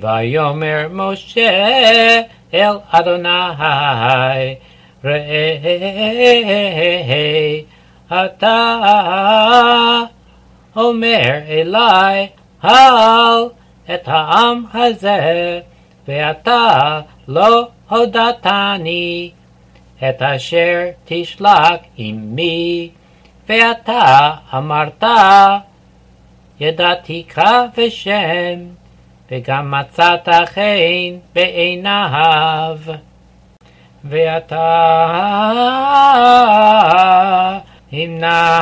ויאמר משה אל אדוני ראה אתה אומר אלי הל את העם הזה ואתה לא הודעתני את אשר תשלח עמי ואתה אמרת ידעתיך בשם וגם מצאת חן בעיניו. ואתה המנע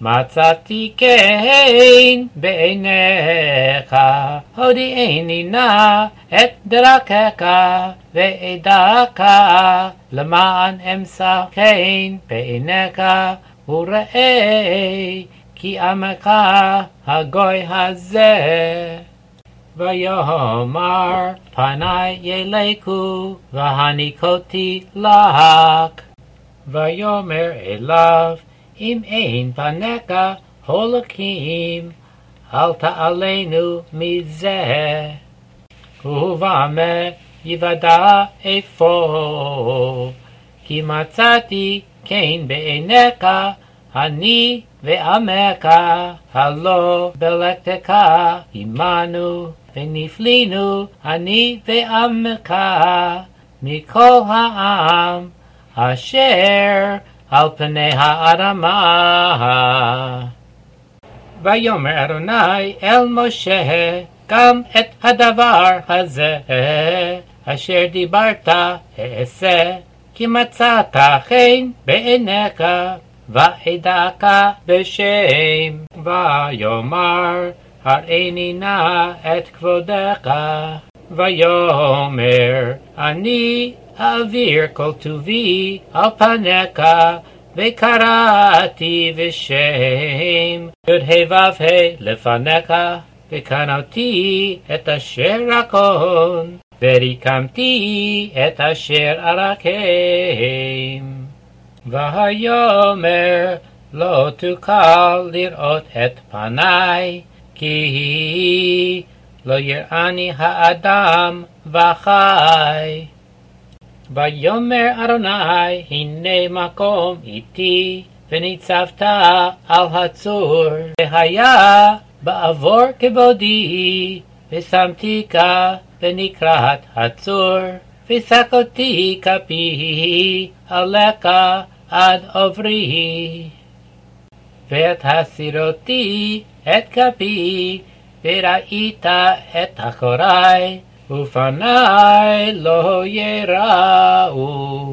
מצאתי כן בעיניך, הודיעני נא את דרכך ואדעך, למען אמצא כן בעיניך, וראה כי עמך הגוי הזה. ויאמר פני ילקו והניקותי לך. ויאמר אליו אם אין פניך הולכים, אל תעלנו מזה. ובמה יוודע איפה, כי מצאתי כן בעיניך, אני ועמך, הלא בלקתך עמנו, ונפלינו אני ועמך מכל העם, אשר על פני האדמה. ויאמר אדוני אל משה גם את הדבר הזה אשר דיברת אעשה כי מצאת חן בעיניך ואדעך בשם ויאמר הראיני נא את כבודך ויאמר אני אעביר כל טובי על פניך, וקראתי בשם י"ה ו"ה לפניך, וקנאתי את אשר רקון, וריקמתי את אשר ארקם. ויאמר לא תוכל לראות את פניי, כי לא יראני האדם וחי. ויאמר אדוני, הנה מקום איתי, וניצבת על הצור, והיה בעבור כבודי, ושמתיקה בנקרת הצור, וסקותי כפי עליך עד עוברי. ואת הסירותי את כפי, וראית את אחורי, ופניי לא יראו.